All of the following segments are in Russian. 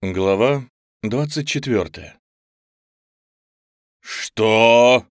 Глава 24 «Что?»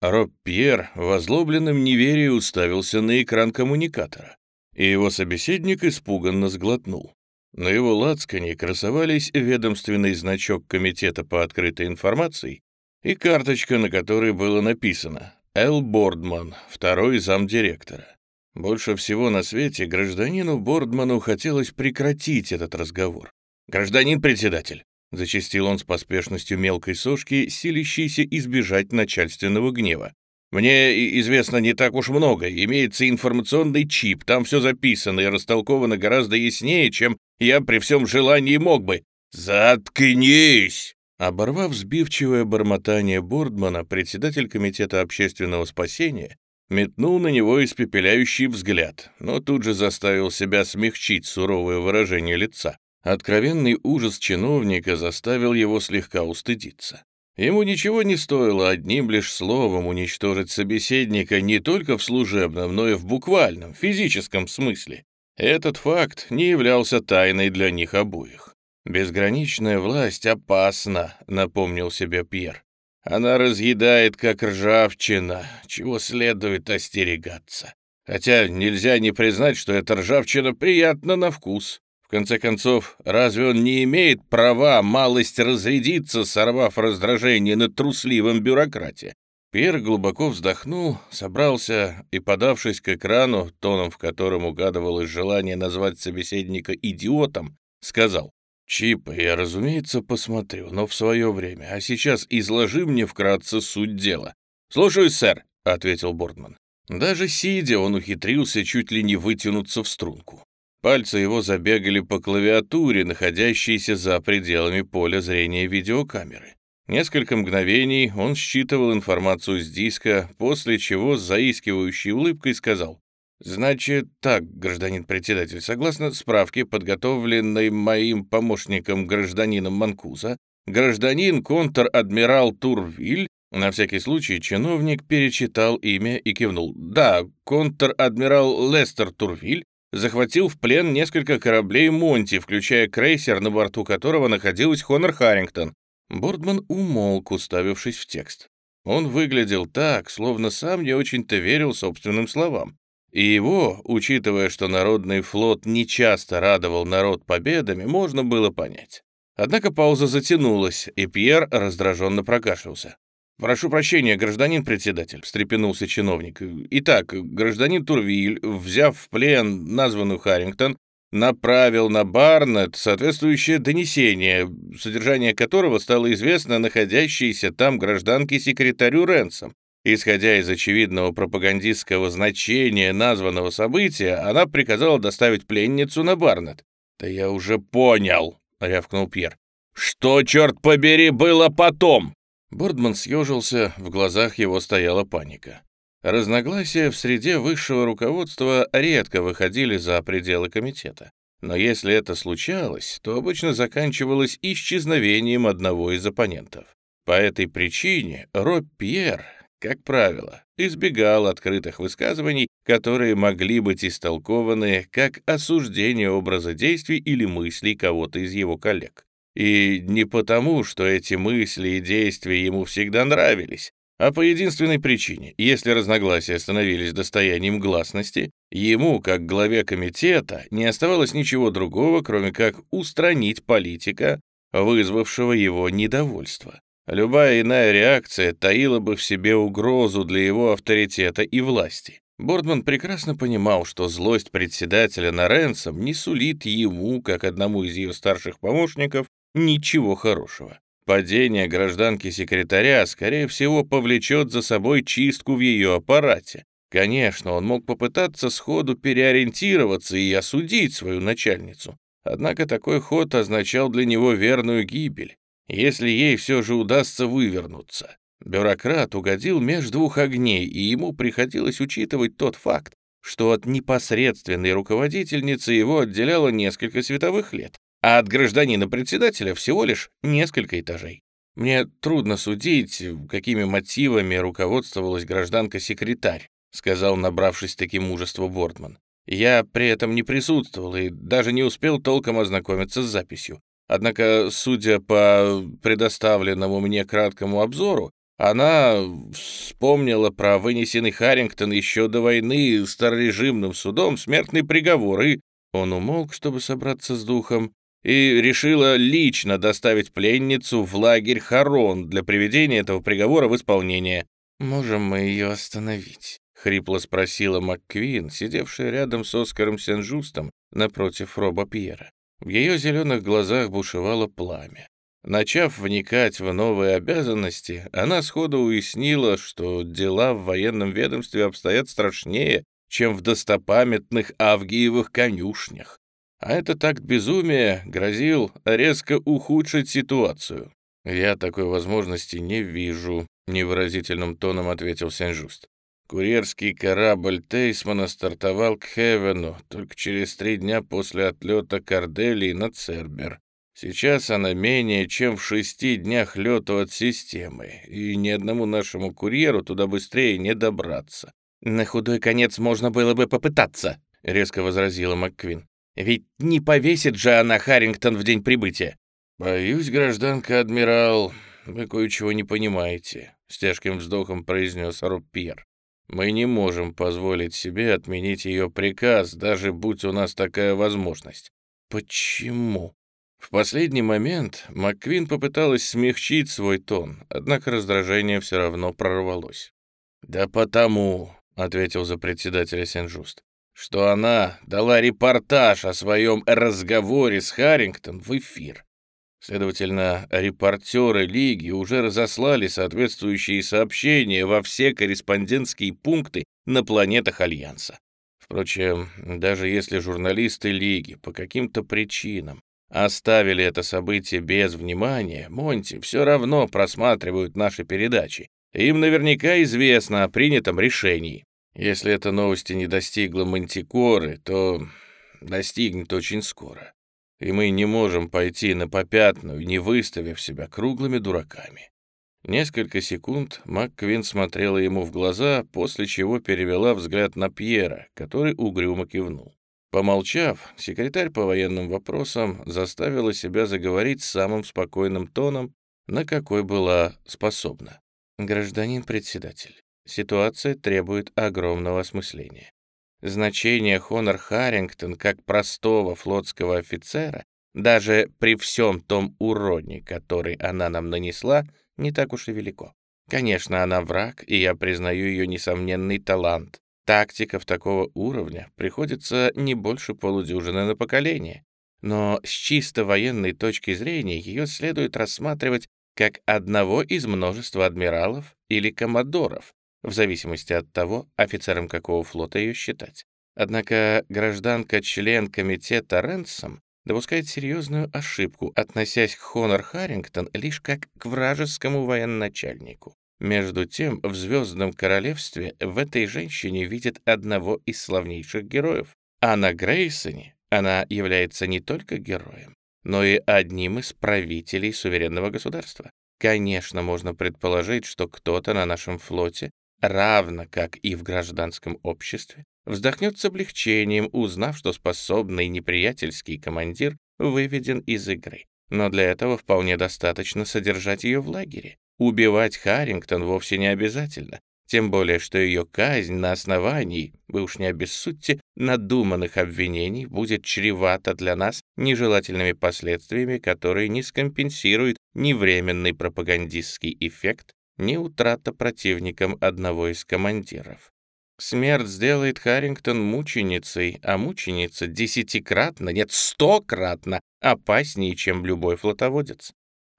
Роб Пьер в озлобленном неверии уставился на экран коммуникатора, и его собеседник испуганно сглотнул. На его лацкане красовались ведомственный значок Комитета по открытой информации и карточка, на которой было написано «Эл Бордман, второй замдиректора». Больше всего на свете гражданину Бордману хотелось прекратить этот разговор. «Гражданин председатель», — зачастил он с поспешностью мелкой сошки, силящейся избежать начальственного гнева. «Мне известно не так уж много. Имеется информационный чип, там все записано и растолковано гораздо яснее, чем я при всем желании мог бы». «Заткнись!» Оборвав сбивчивое бормотание Бордмана, председатель Комитета общественного спасения метнул на него испепеляющий взгляд, но тут же заставил себя смягчить суровое выражение лица. Откровенный ужас чиновника заставил его слегка устыдиться. Ему ничего не стоило одним лишь словом уничтожить собеседника не только в служебном, но и в буквальном, физическом смысле. Этот факт не являлся тайной для них обоих. «Безграничная власть опасна», — напомнил себе Пьер. «Она разъедает, как ржавчина, чего следует остерегаться. Хотя нельзя не признать, что эта ржавчина приятна на вкус. В конце концов, разве он не имеет права малость разрядиться, сорвав раздражение над трусливым бюрократе? Пьер глубоко вздохнул, собрался и, подавшись к экрану, тоном в котором угадывалось желание назвать собеседника идиотом, сказал, «Чип, я, разумеется, посмотрю, но в свое время, а сейчас изложи мне вкратце суть дела». «Слушаюсь, сэр», — ответил Бордман. Даже сидя, он ухитрился чуть ли не вытянуться в струнку. Пальцы его забегали по клавиатуре, находящейся за пределами поля зрения видеокамеры. Несколько мгновений он считывал информацию с диска, после чего с заискивающей улыбкой сказал, «Значит так, гражданин председатель, согласно справке, подготовленной моим помощником гражданином Манкуза, гражданин контр-адмирал Турвиль на всякий случай чиновник перечитал имя и кивнул. «Да, контр-адмирал Лестер Турвиль захватил в плен несколько кораблей Монти, включая крейсер, на борту которого находилась Хонор Харрингтон. Бордман умолк, уставившись в текст. Он выглядел так, словно сам не очень-то верил собственным словам. И его, учитывая, что народный флот нечасто радовал народ победами, можно было понять. Однако пауза затянулась, и Пьер раздраженно прокашлялся. «Прошу прощения, гражданин председатель», — встрепенулся чиновник. «Итак, гражданин Турвиль, взяв в плен названную Харрингтон, направил на Барнет соответствующее донесение, содержание которого стало известно находящейся там гражданке-секретарю Ренсом. Исходя из очевидного пропагандистского значения названного события, она приказала доставить пленницу на Барнет. «Да я уже понял», — рявкнул Пьер. «Что, черт побери, было потом?» Бордман съежился, в глазах его стояла паника. Разногласия в среде высшего руководства редко выходили за пределы комитета. Но если это случалось, то обычно заканчивалось исчезновением одного из оппонентов. По этой причине Роб Пьер, как правило, избегал открытых высказываний, которые могли быть истолкованы как осуждение образа действий или мыслей кого-то из его коллег. И не потому, что эти мысли и действия ему всегда нравились, а по единственной причине. Если разногласия становились достоянием гласности, ему, как главе комитета, не оставалось ничего другого, кроме как устранить политика, вызвавшего его недовольство. Любая иная реакция таила бы в себе угрозу для его авторитета и власти. Бордман прекрасно понимал, что злость председателя на Ренсом не сулит ему, как одному из ее старших помощников, ничего хорошего. Падение гражданки-секретаря, скорее всего, повлечет за собой чистку в ее аппарате. Конечно, он мог попытаться сходу переориентироваться и осудить свою начальницу. Однако такой ход означал для него верную гибель, если ей все же удастся вывернуться. Бюрократ угодил между двух огней, и ему приходилось учитывать тот факт, что от непосредственной руководительницы его отделяло несколько световых лет а от гражданина-председателя всего лишь несколько этажей. Мне трудно судить, какими мотивами руководствовалась гражданка-секретарь, сказал, набравшись таким мужества Бортман. Я при этом не присутствовал и даже не успел толком ознакомиться с записью. Однако, судя по предоставленному мне краткому обзору, она вспомнила про вынесенный Харрингтон еще до войны старорежимным судом смертный приговор, и он умолк, чтобы собраться с духом, и решила лично доставить пленницу в лагерь Харон для приведения этого приговора в исполнение. «Можем мы ее остановить?» — хрипло спросила МакКвин, сидевшая рядом с Оскаром Сен-Жустом напротив Роба Пьера. В ее зеленых глазах бушевало пламя. Начав вникать в новые обязанности, она сходу уяснила, что дела в военном ведомстве обстоят страшнее, чем в достопамятных Авгиевых конюшнях. А этот акт безумия грозил резко ухудшить ситуацию. «Я такой возможности не вижу», — невыразительным тоном ответил Сен-Жуст. Курьерский корабль Тейсмана стартовал к Хевену только через три дня после отлета Корделии на Цербер. Сейчас она менее чем в шести днях лету от системы, и ни одному нашему курьеру туда быстрее не добраться. «На худой конец можно было бы попытаться», — резко возразила МакКвин. «Ведь не повесит же она Харрингтон в день прибытия». «Боюсь, гражданка-адмирал, вы кое-чего не понимаете», — с тяжким вздохом произнес Роб Пьер. Мы не можем позволить себе отменить ее приказ, даже будь у нас такая возможность. Почему? В последний момент МакКвин попыталась смягчить свой тон, однако раздражение все равно прорвалось. «Да потому», — ответил за председателя Сен-Жуст, «что она дала репортаж о своем разговоре с Харрингтон в эфир. Следовательно, репортеры Лиги уже разослали соответствующие сообщения во все корреспондентские пункты на планетах Альянса. Впрочем, даже если журналисты Лиги по каким-то причинам оставили это событие без внимания, Монти все равно просматривают наши передачи. Им наверняка известно о принятом решении. Если эта новость не достигла Мантикоры, то достигнет очень скоро и мы не можем пойти на попятную, не выставив себя круглыми дураками. Несколько секунд МакКвин смотрела ему в глаза, после чего перевела взгляд на Пьера, который угрюмо кивнул. Помолчав, секретарь по военным вопросам заставила себя заговорить самым спокойным тоном, на какой была способна. «Гражданин председатель, ситуация требует огромного осмысления. Значение Хонор Харрингтон как простого флотского офицера, даже при всем том уроне, который она нам нанесла, не так уж и велико. Конечно, она враг, и я признаю ее несомненный талант. Тактиков такого уровня приходится не больше полудюжины на поколение. Но с чисто военной точки зрения ее следует рассматривать как одного из множества адмиралов или коммодоров, в зависимости от того, офицером какого флота ее считать. Однако гражданка-член комитета Ренсом допускает серьезную ошибку, относясь к Хонор Харрингтон лишь как к вражескому военачальнику. Между тем, в «Звездном королевстве» в этой женщине видят одного из славнейших героев. А на Грейсоне она является не только героем, но и одним из правителей суверенного государства. Конечно, можно предположить, что кто-то на нашем флоте равно как и в гражданском обществе, вздохнет с облегчением, узнав, что способный неприятельский командир выведен из игры. Но для этого вполне достаточно содержать ее в лагере. Убивать Харрингтон вовсе не обязательно, тем более что ее казнь на основании, вы уж не обессудьте, надуманных обвинений будет чревата для нас нежелательными последствиями, которые не скомпенсируют ни временный пропагандистский эффект, ни утрата противником одного из командиров. Смерть сделает Харрингтон мученицей, а мученица десятикратно, нет, стократно опаснее, чем любой флотоводец.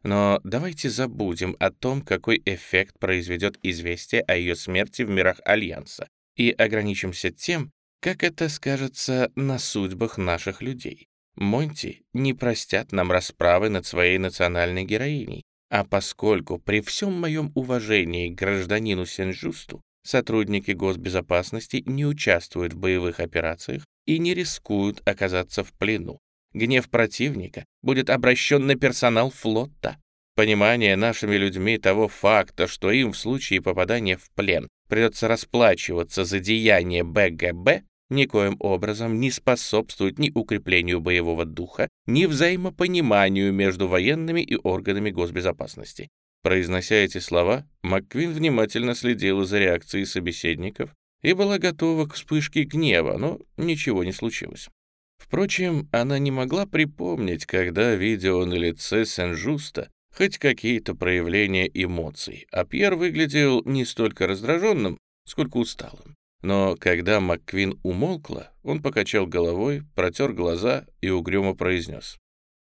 Но давайте забудем о том, какой эффект произведет известие о ее смерти в мирах Альянса, и ограничимся тем, как это скажется на судьбах наших людей. Монти не простят нам расправы над своей национальной героиней, а поскольку при всем моем уважении к гражданину Сен-Жусту сотрудники госбезопасности не участвуют в боевых операциях и не рискуют оказаться в плену, гнев противника будет обращен на персонал флота. Понимание нашими людьми того факта, что им в случае попадания в плен придется расплачиваться за деяние БГБ, никоим образом не способствует ни укреплению боевого духа, ни взаимопониманию между военными и органами госбезопасности. Произнося эти слова, МакКвин внимательно следила за реакцией собеседников и была готова к вспышке гнева, но ничего не случилось. Впрочем, она не могла припомнить, когда видела на лице Сен-Жуста хоть какие-то проявления эмоций, а Пьер выглядел не столько раздраженным, сколько усталым. Но когда МакКвин умолкла, он покачал головой, протер глаза и угрюмо произнес.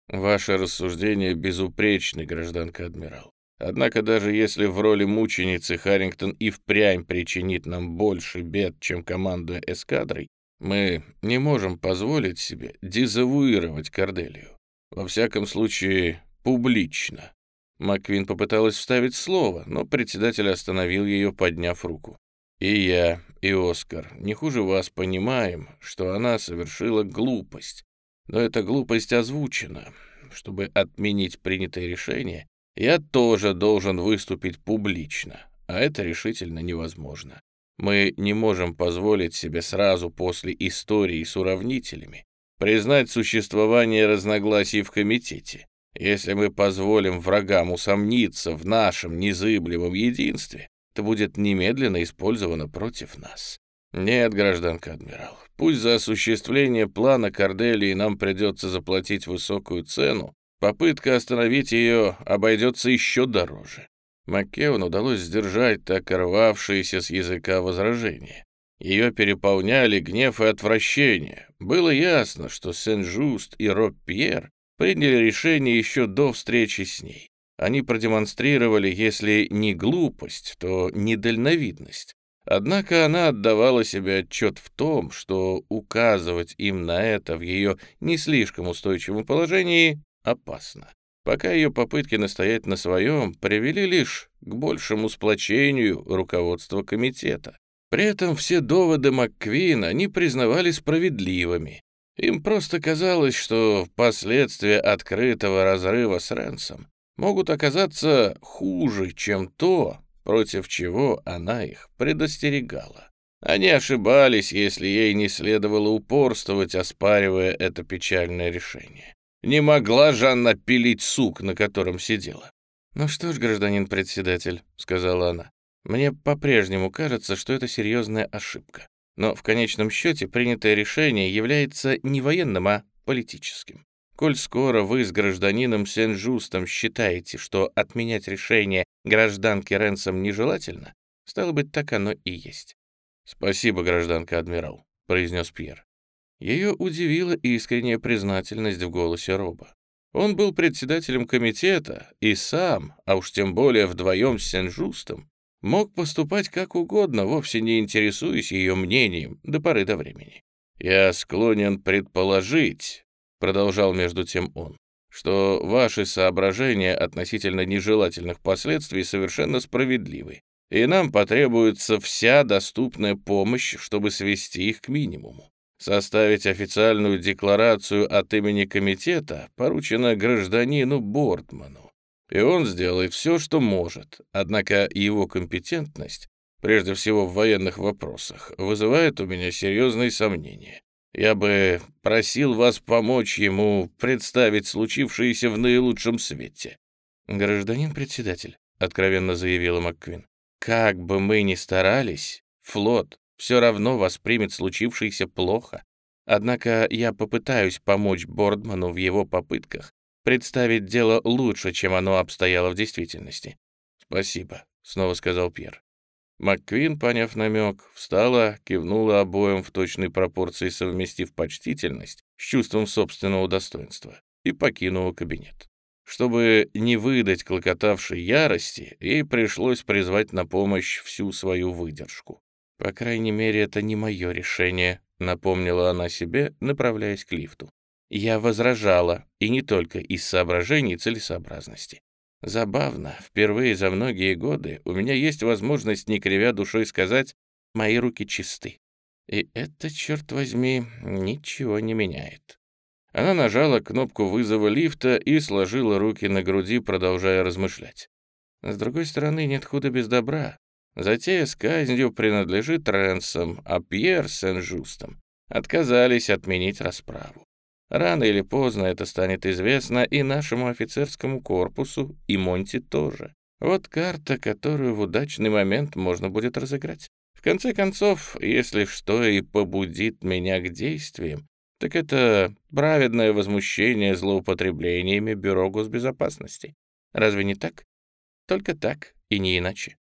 «Ваше рассуждение безупречны, гражданка адмирал. Однако даже если в роли мученицы Харрингтон и впрямь причинит нам больше бед, чем командуя эскадрой, мы не можем позволить себе дезавуировать Корделию. Во всяком случае, публично. Маквин попыталась вставить слово, но председатель остановил ее, подняв руку. «И я, и Оскар не хуже вас понимаем, что она совершила глупость. Но эта глупость озвучена. Чтобы отменить принятое решение, я тоже должен выступить публично, а это решительно невозможно. Мы не можем позволить себе сразу после истории с уравнителями признать существование разногласий в комитете. Если мы позволим врагам усомниться в нашем незыблемом единстве, это будет немедленно использовано против нас. Нет, гражданка адмирал, пусть за осуществление плана Корделии нам придется заплатить высокую цену, попытка остановить ее обойдется еще дороже. Маккеон удалось сдержать так рвавшиеся с языка возражения. Ее переполняли гнев и отвращение. Было ясно, что Сен-Жуст и Роб-Пьер приняли решение еще до встречи с ней. Они продемонстрировали, если не глупость, то недальновидность. Однако она отдавала себе отчет в том, что указывать им на это в ее не слишком устойчивом положении опасно. Пока ее попытки настоять на своем привели лишь к большему сплочению руководства комитета. При этом все доводы МакКвина не признавали справедливыми, им просто казалось, что последствия открытого разрыва с Ренсом могут оказаться хуже, чем то, против чего она их предостерегала. Они ошибались, если ей не следовало упорствовать, оспаривая это печальное решение. Не могла же она пилить сук, на котором сидела. «Ну что ж, гражданин председатель», — сказала она, — «мне по-прежнему кажется, что это серьезная ошибка. Но в конечном счете принятое решение является не военным, а политическим. Коль скоро вы с гражданином Сен-Жустом считаете, что отменять решение гражданки Ренсом нежелательно, стало быть, так оно и есть. «Спасибо, гражданка адмирал», — произнес Пьер. Ее удивила искренняя признательность в голосе Роба. Он был председателем комитета и сам, а уж тем более вдвоем с Сен-Жустом, мог поступать как угодно, вовсе не интересуясь ее мнением до поры до времени. «Я склонен предположить», — продолжал между тем он, «что ваши соображения относительно нежелательных последствий совершенно справедливы, и нам потребуется вся доступная помощь, чтобы свести их к минимуму. Составить официальную декларацию от имени комитета поручено гражданину Бортману и он сделает все, что может. Однако его компетентность, прежде всего в военных вопросах, вызывает у меня серьезные сомнения. Я бы просил вас помочь ему представить случившееся в наилучшем свете». «Гражданин председатель», — откровенно заявила МакКвин, «как бы мы ни старались, флот все равно воспримет случившееся плохо. Однако я попытаюсь помочь Бордману в его попытках представить дело лучше, чем оно обстояло в действительности. «Спасибо», — снова сказал Пьер. МакКвин, поняв намек, встала, кивнула обоим в точной пропорции, совместив почтительность с чувством собственного достоинства, и покинула кабинет. Чтобы не выдать клокотавшей ярости, ей пришлось призвать на помощь всю свою выдержку. «По крайней мере, это не мое решение», — напомнила она себе, направляясь к лифту. Я возражала, и не только из соображений целесообразности. Забавно, впервые за многие годы у меня есть возможность, не кривя душой, сказать «мои руки чисты». И это, черт возьми, ничего не меняет. Она нажала кнопку вызова лифта и сложила руки на груди, продолжая размышлять. С другой стороны, нет худа без добра. Затея с казнью принадлежит Ренсом, а Пьер Сен-Жустом отказались отменить расправу. Рано или поздно это станет известно и нашему офицерскому корпусу, и Монти тоже. Вот карта, которую в удачный момент можно будет разыграть. В конце концов, если что и побудит меня к действиям, так это праведное возмущение злоупотреблениями Бюро госбезопасности. Разве не так? Только так и не иначе.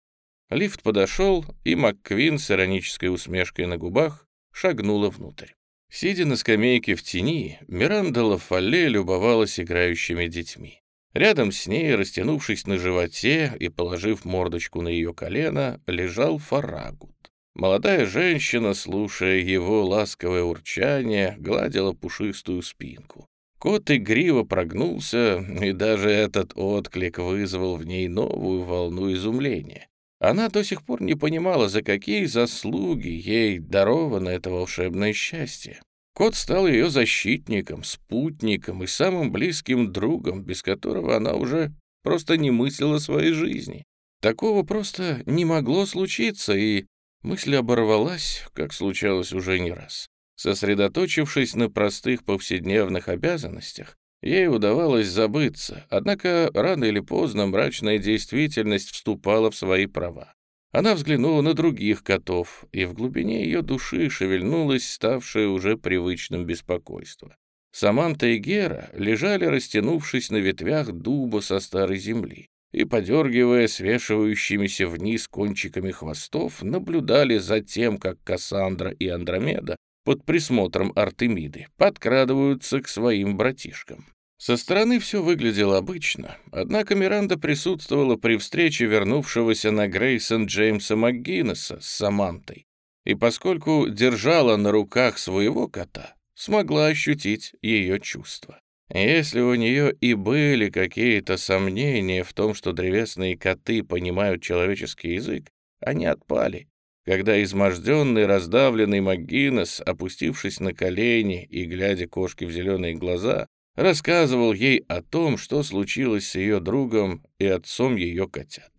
Лифт подошел, и МакКвин с иронической усмешкой на губах шагнула внутрь. Сидя на скамейке в тени, Миранда Лафале любовалась играющими детьми. Рядом с ней, растянувшись на животе и положив мордочку на ее колено, лежал Фарагут. Молодая женщина, слушая его ласковое урчание, гладила пушистую спинку. Кот игриво прогнулся, и даже этот отклик вызвал в ней новую волну изумления. Она до сих пор не понимала, за какие заслуги ей даровано это волшебное счастье. Кот стал ее защитником, спутником и самым близким другом, без которого она уже просто не мыслила своей жизни. Такого просто не могло случиться, и мысль оборвалась, как случалось уже не раз. Сосредоточившись на простых повседневных обязанностях, Ей удавалось забыться, однако рано или поздно мрачная действительность вступала в свои права. Она взглянула на других котов, и в глубине ее души шевельнулось ставшее уже привычным беспокойство. Саманта и Гера лежали, растянувшись на ветвях дуба со старой земли, и, подергивая свешивающимися вниз кончиками хвостов, наблюдали за тем, как Кассандра и Андромеда под присмотром Артемиды подкрадываются к своим братишкам. Со стороны все выглядело обычно, однако Миранда присутствовала при встрече вернувшегося на Грейсон Джеймса МcГиннесса с Самантой, и поскольку держала на руках своего кота, смогла ощутить ее чувства. Если у нее и были какие-то сомнения в том, что древесные коты понимают человеческий язык, они отпали, когда изможденный, раздавленный МcГиннес, опустившись на колени и глядя кошке в зеленые глаза, рассказывал ей о том, что случилось с ее другом и отцом ее котят.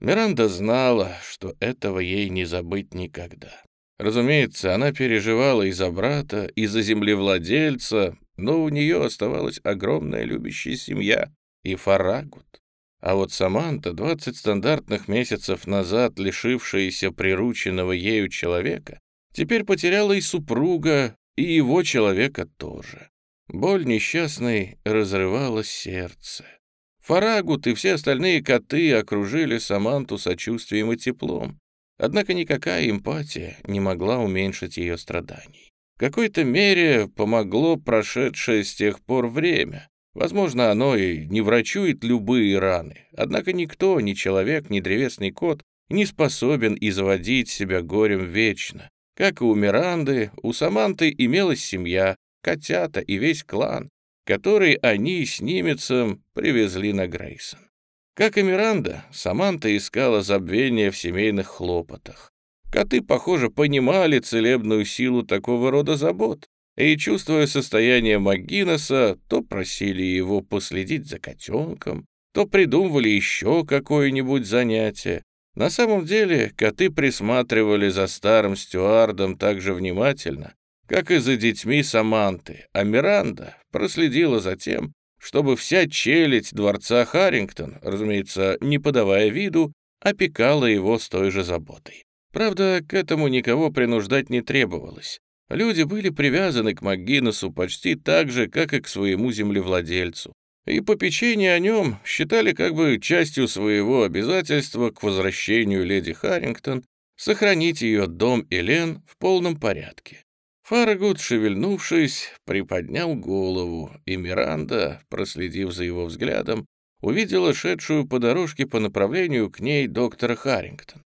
Миранда знала, что этого ей не забыть никогда. Разумеется, она переживала и за брата, и за землевладельца, но у нее оставалась огромная любящая семья и Фарагут. А вот Саманта, 20 стандартных месяцев назад лишившаяся прирученного ею человека, теперь потеряла и супруга, и его человека тоже. Боль несчастной разрывала сердце. Фарагут и все остальные коты окружили Саманту сочувствием и теплом. Однако никакая эмпатия не могла уменьшить ее страданий. В какой-то мере помогло прошедшее с тех пор время. Возможно, оно и не врачует любые раны. Однако никто, ни человек, ни древесный кот, не способен изводить себя горем вечно. Как и у Миранды, у Саманты имелась семья, котята и весь клан, который они с немецем привезли на Грейсон. Как и Миранда, Саманта искала забвения в семейных хлопотах. Коты, похоже, понимали целебную силу такого рода забот, и, чувствуя состояние МакГиннесса, то просили его последить за котенком, то придумывали еще какое-нибудь занятие. На самом деле коты присматривали за старым стюардом так же внимательно, как и за детьми Саманты, а Миранда проследила за тем, чтобы вся челядь дворца Харрингтон, разумеется, не подавая виду, опекала его с той же заботой. Правда, к этому никого принуждать не требовалось. Люди были привязаны к МакГиннесу почти так же, как и к своему землевладельцу, и попечение о нем считали как бы частью своего обязательства к возвращению леди Харрингтон сохранить ее дом Элен в полном порядке. Фарагут, шевельнувшись, приподнял голову, и Миранда, проследив за его взглядом, увидела шедшую по дорожке по направлению к ней доктора Харрингтон.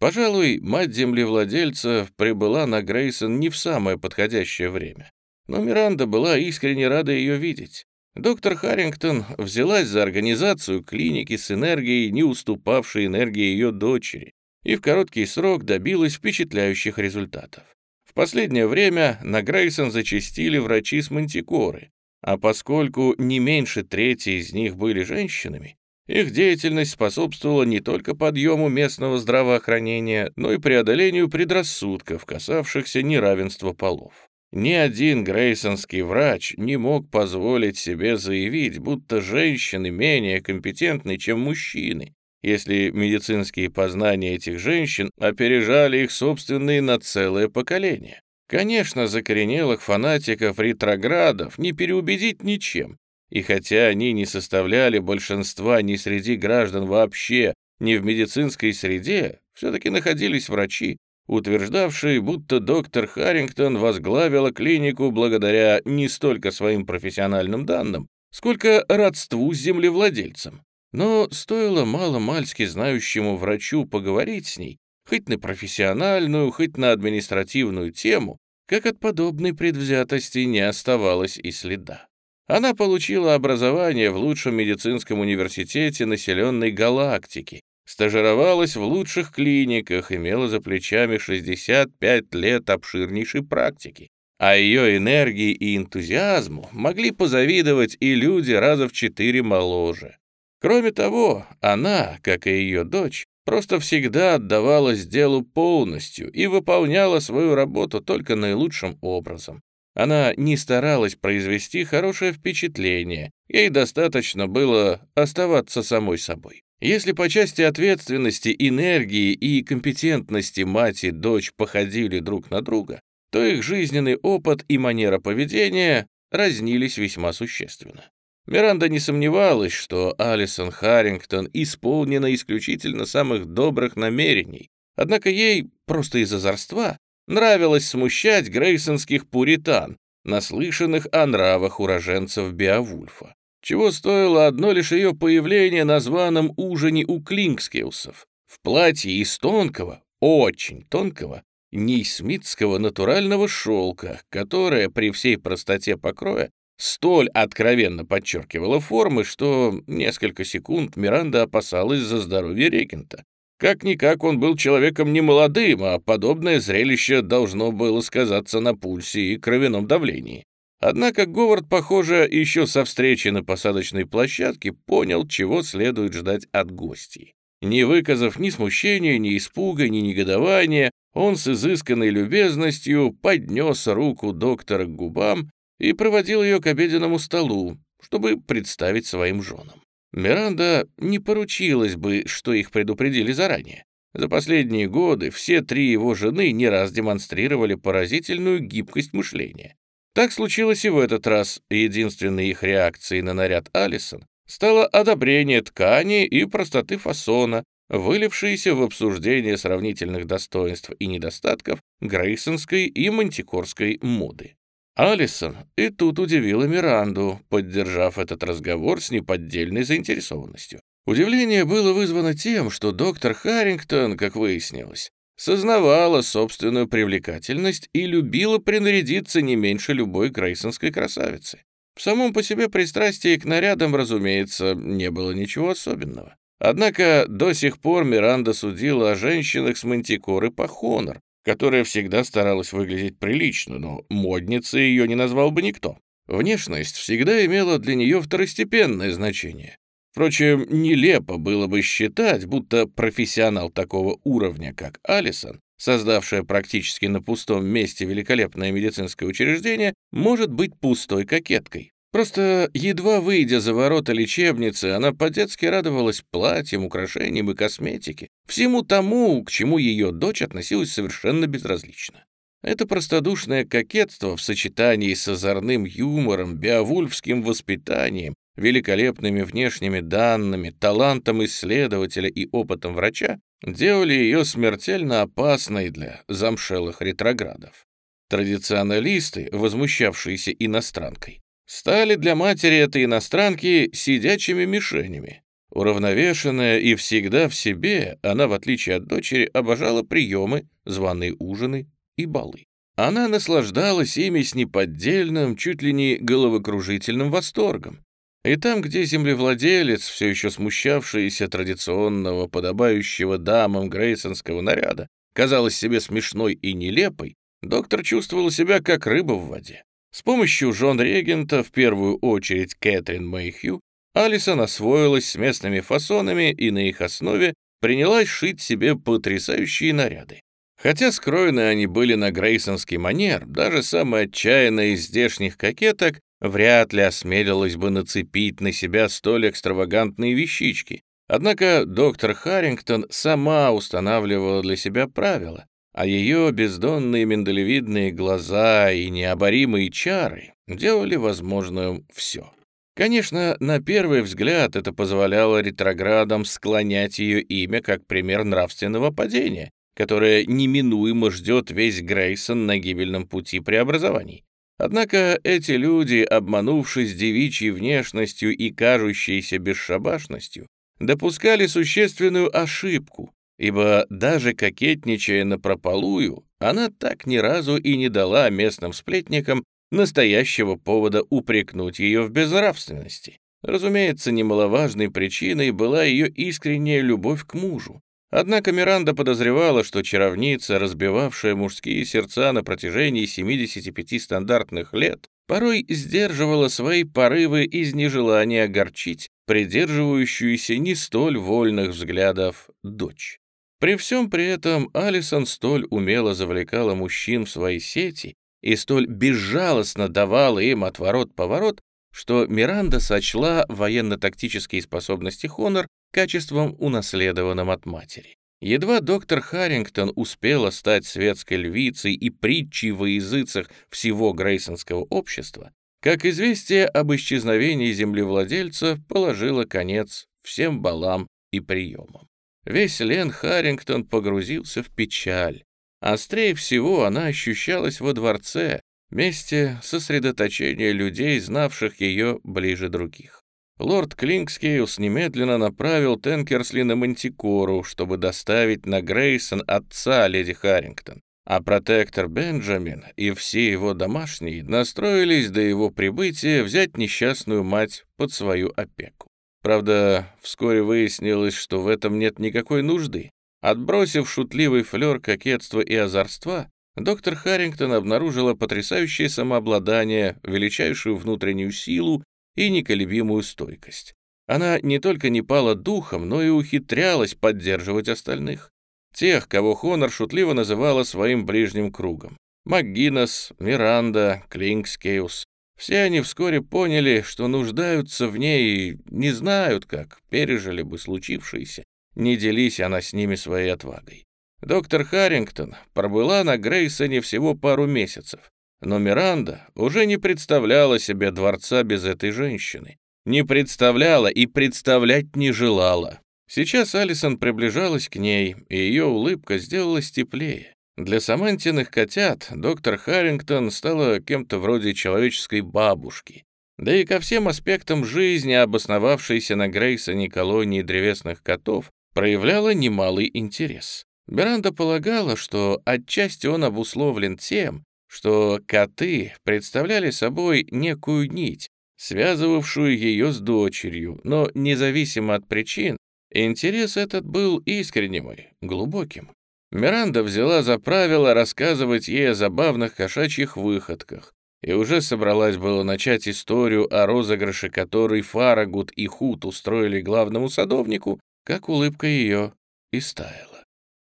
Пожалуй, мать землевладельца прибыла на Грейсон не в самое подходящее время. Но Миранда была искренне рада ее видеть. Доктор Харрингтон взялась за организацию клиники с энергией, не уступавшей энергии ее дочери, и в короткий срок добилась впечатляющих результатов последнее время на Грейсон зачастили врачи с мантикоры, а поскольку не меньше трети из них были женщинами, их деятельность способствовала не только подъему местного здравоохранения, но и преодолению предрассудков, касавшихся неравенства полов. Ни один грейсонский врач не мог позволить себе заявить, будто женщины менее компетентны, чем мужчины, если медицинские познания этих женщин опережали их собственные на целое поколение. Конечно, закоренелых фанатиков-ретроградов не переубедить ничем, и хотя они не составляли большинства ни среди граждан вообще, ни в медицинской среде, все-таки находились врачи, утверждавшие, будто доктор Харрингтон возглавила клинику благодаря не столько своим профессиональным данным, сколько родству с землевладельцем. Но стоило мало-мальски знающему врачу поговорить с ней, хоть на профессиональную, хоть на административную тему, как от подобной предвзятости не оставалось и следа. Она получила образование в лучшем медицинском университете населенной галактики, стажировалась в лучших клиниках, имела за плечами 65 лет обширнейшей практики. А ее энергии и энтузиазму могли позавидовать и люди раза в четыре моложе. Кроме того, она, как и ее дочь, просто всегда отдавалась делу полностью и выполняла свою работу только наилучшим образом. Она не старалась произвести хорошее впечатление, ей достаточно было оставаться самой собой. Если по части ответственности, энергии и компетентности мать и дочь походили друг на друга, то их жизненный опыт и манера поведения разнились весьма существенно. Миранда не сомневалась, что Алисон Харрингтон исполнена исключительно самых добрых намерений, однако ей, просто из озорства, Нравилось смущать грейсонских пуритан, наслышанных о нравах уроженцев Беовульфа. Чего стоило одно лишь ее появление на званом ужине у Клинкскеусов в платье из тонкого, очень тонкого, нейсмитского натурального шелка, которое при всей простоте покроя столь откровенно подчеркивало формы, что несколько секунд Миранда опасалась за здоровье регента. Как-никак он был человеком немолодым, а подобное зрелище должно было сказаться на пульсе и кровяном давлении. Однако Говард, похоже, еще со встречи на посадочной площадке понял, чего следует ждать от гостей. Не выказав ни смущения, ни испуга, ни негодования, он с изысканной любезностью поднес руку доктора к губам и проводил ее к обеденному столу, чтобы представить своим женам. Миранда не поручилась бы, что их предупредили заранее. За последние годы все три его жены не раз демонстрировали поразительную гибкость мышления. Так случилось и в этот раз. Единственной их реакцией на наряд Алисон стало одобрение ткани и простоты фасона, вылившиеся в обсуждение сравнительных достоинств и недостатков грейсонской и мантикорской моды. Алисон и тут удивила Миранду, поддержав этот разговор с неподдельной заинтересованностью. Удивление было вызвано тем, что доктор Харрингтон, как выяснилось, сознавала собственную привлекательность и любила принарядиться не меньше любой грейсонской красавицы. В самом по себе пристрастии к нарядам, разумеется, не было ничего особенного. Однако до сих пор Миранда судила о женщинах с мантикоры по хонор, которая всегда старалась выглядеть прилично, но модницей ее не назвал бы никто. Внешность всегда имела для нее второстепенное значение. Впрочем, нелепо было бы считать, будто профессионал такого уровня, как Алисон, создавшая практически на пустом месте великолепное медицинское учреждение, может быть пустой кокеткой. Просто, едва выйдя за ворота лечебницы, она по-детски радовалась платьям, украшениям и косметике, всему тому, к чему ее дочь относилась совершенно безразлично. Это простодушное кокетство в сочетании с озорным юмором, биовульфским воспитанием, великолепными внешними данными, талантом исследователя и опытом врача делали ее смертельно опасной для замшелых ретроградов. Традиционалисты, возмущавшиеся иностранкой, стали для матери этой иностранки сидячими мишенями. Уравновешенная и всегда в себе, она, в отличие от дочери, обожала приемы, званые ужины и балы. Она наслаждалась ими с неподдельным, чуть ли не головокружительным восторгом. И там, где землевладелец, все еще смущавшийся традиционного, подобающего дамам грейсонского наряда, казалась себе смешной и нелепой, доктор чувствовал себя как рыба в воде. С помощью жен-регента, в первую очередь Кэтрин Мэйхью, Алисон освоилась с местными фасонами и на их основе принялась шить себе потрясающие наряды. Хотя скроены они были на грейсонский манер, даже самая отчаянная из здешних кокеток вряд ли осмелилась бы нацепить на себя столь экстравагантные вещички. Однако доктор Харрингтон сама устанавливала для себя правила, а ее бездонные миндалевидные глаза и необоримые чары делали возможным все. Конечно, на первый взгляд это позволяло ретроградам склонять ее имя как пример нравственного падения, которое неминуемо ждет весь Грейсон на гибельном пути преобразований. Однако эти люди, обманувшись девичьей внешностью и кажущейся бесшабашностью, допускали существенную ошибку, ибо даже кокетничая напропалую, она так ни разу и не дала местным сплетникам настоящего повода упрекнуть ее в безнравственности. Разумеется, немаловажной причиной была ее искренняя любовь к мужу. Однако Миранда подозревала, что чаровница, разбивавшая мужские сердца на протяжении 75 стандартных лет, порой сдерживала свои порывы из нежелания огорчить придерживающуюся не столь вольных взглядов дочь. При всем при этом Алисон столь умело завлекала мужчин в свои сети и столь безжалостно давала им отворот-поворот, что Миранда сочла военно-тактические способности Хонор качеством, унаследованным от матери. Едва доктор Харрингтон успела стать светской львицей и притчей во языцах всего грейсонского общества, как известие об исчезновении землевладельца положило конец всем балам и приемам. Весь Лен Харрингтон погрузился в печаль. Острее всего она ощущалась во дворце, месте сосредоточения людей, знавших ее ближе других. Лорд Клинкскейлс немедленно направил Тенкерсли на Мантикору, чтобы доставить на Грейсон отца леди Харрингтон а протектор Бенджамин и все его домашние настроились до его прибытия взять несчастную мать под свою опеку. Правда, вскоре выяснилось, что в этом нет никакой нужды. Отбросив шутливый флер кокетства и озорства, доктор Харрингтон обнаружила потрясающее самообладание, величайшую внутреннюю силу и неколебимую стойкость. Она не только не пала духом, но и ухитрялась поддерживать остальных. Тех, кого Хонор шутливо называла своим ближним кругом. МакГиннес, Миранда, Клинкскеус. Все они вскоре поняли, что нуждаются в ней и не знают, как пережили бы случившееся, не делись она с ними своей отвагой. Доктор Харрингтон пробыла на Грейсоне всего пару месяцев, но Миранда уже не представляла себе дворца без этой женщины. Не представляла и представлять не желала. Сейчас Алисон приближалась к ней, и ее улыбка сделалась теплее. Для Самантиных котят доктор Харрингтон стала кем-то вроде человеческой бабушки. Да и ко всем аспектам жизни, обосновавшейся на Грейсоне колонии древесных котов, проявляла немалый интерес. Миранда полагала, что отчасти он обусловлен тем, что коты представляли собой некую нить, связывавшую ее с дочерью, но независимо от причин, Интерес этот был искренним и глубоким. Миранда взяла за правило рассказывать ей о забавных кошачьих выходках и уже собралась было начать историю о розыгрыше, который Фарагут и Хут устроили главному садовнику, как улыбка ее истаяла.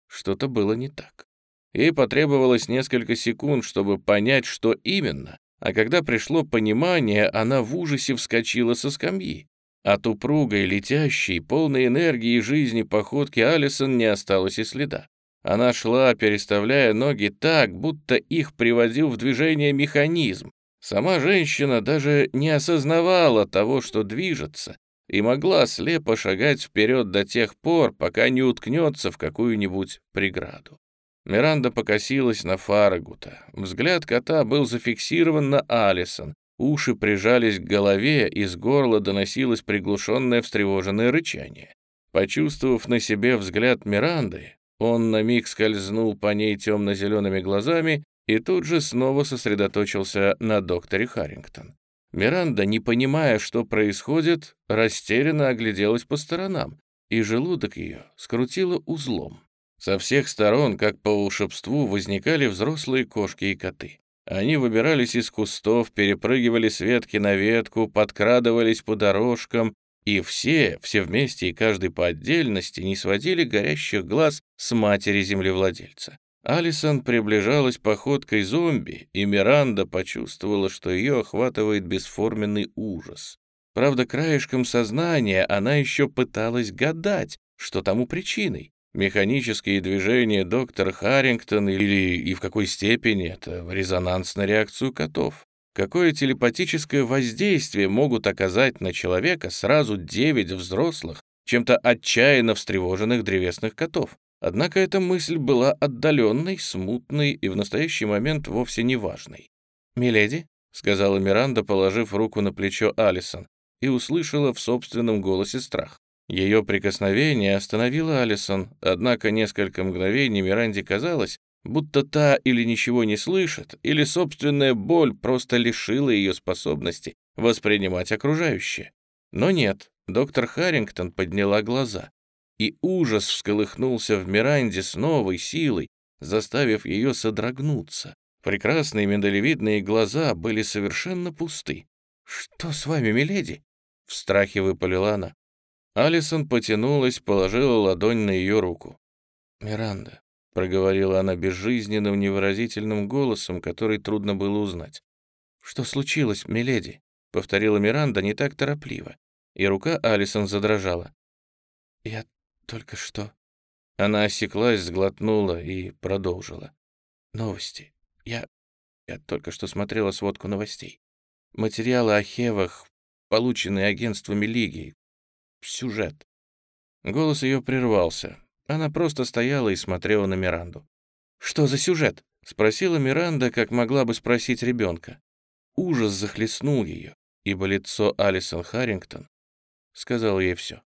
Что-то было не так. Ей потребовалось несколько секунд, чтобы понять, что именно, а когда пришло понимание, она в ужасе вскочила со скамьи. От упругой, летящей, полной энергии и жизни походки Алисон не осталось и следа. Она шла, переставляя ноги так, будто их приводил в движение механизм. Сама женщина даже не осознавала того, что движется, и могла слепо шагать вперед до тех пор, пока не уткнется в какую-нибудь преграду. Миранда покосилась на Фарагута. Взгляд кота был зафиксирован на Алисон, Уши прижались к голове, из горла доносилось приглушенное встревоженное рычание. Почувствовав на себе взгляд Миранды, он на миг скользнул по ней темно-зелеными глазами и тут же снова сосредоточился на докторе Харрингтон. Миранда, не понимая, что происходит, растерянно огляделась по сторонам, и желудок ее скрутило узлом. Со всех сторон, как по волшебству, возникали взрослые кошки и коты. Они выбирались из кустов, перепрыгивали с ветки на ветку, подкрадывались по дорожкам, и все, все вместе и каждый по отдельности не сводили горящих глаз с матери землевладельца. Алисон приближалась походкой зомби, и Миранда почувствовала, что ее охватывает бесформенный ужас. Правда, краешком сознания она еще пыталась гадать, что тому причиной. Механические движения доктора Харрингтон или и в какой степени это резонанс на реакцию котов. Какое телепатическое воздействие могут оказать на человека сразу девять взрослых, чем-то отчаянно встревоженных древесных котов? Однако эта мысль была отдаленной, смутной и в настоящий момент вовсе не важной. «Миледи», — сказала Миранда, положив руку на плечо Алисон, и услышала в собственном голосе страх. Ее прикосновение остановило Алисон, однако несколько мгновений Миранде казалось, будто та или ничего не слышит, или собственная боль просто лишила ее способности воспринимать окружающее. Но нет, доктор Харрингтон подняла глаза и ужас всколыхнулся в Миранде с новой силой, заставив ее содрогнуться. Прекрасные миндалевидные глаза были совершенно пусты. «Что с вами, миледи?» — в страхе выпалила она. Алисон потянулась, положила ладонь на ее руку. «Миранда», — проговорила она безжизненным, невыразительным голосом, который трудно было узнать. «Что случилось, миледи?» — повторила Миранда не так торопливо, и рука Алисон задрожала. «Я только что...» Она осеклась, сглотнула и продолжила. «Новости. Я... Я только что смотрела сводку новостей. Материалы о Хевах, полученные агентствами Лиги. Сюжет». Голос ее прервался. Она просто стояла и смотрела на Миранду. «Что за сюжет?» — спросила Миранда, как могла бы спросить ребенка. Ужас захлестнул ее, ибо лицо Алисон Харрингтон сказал ей все.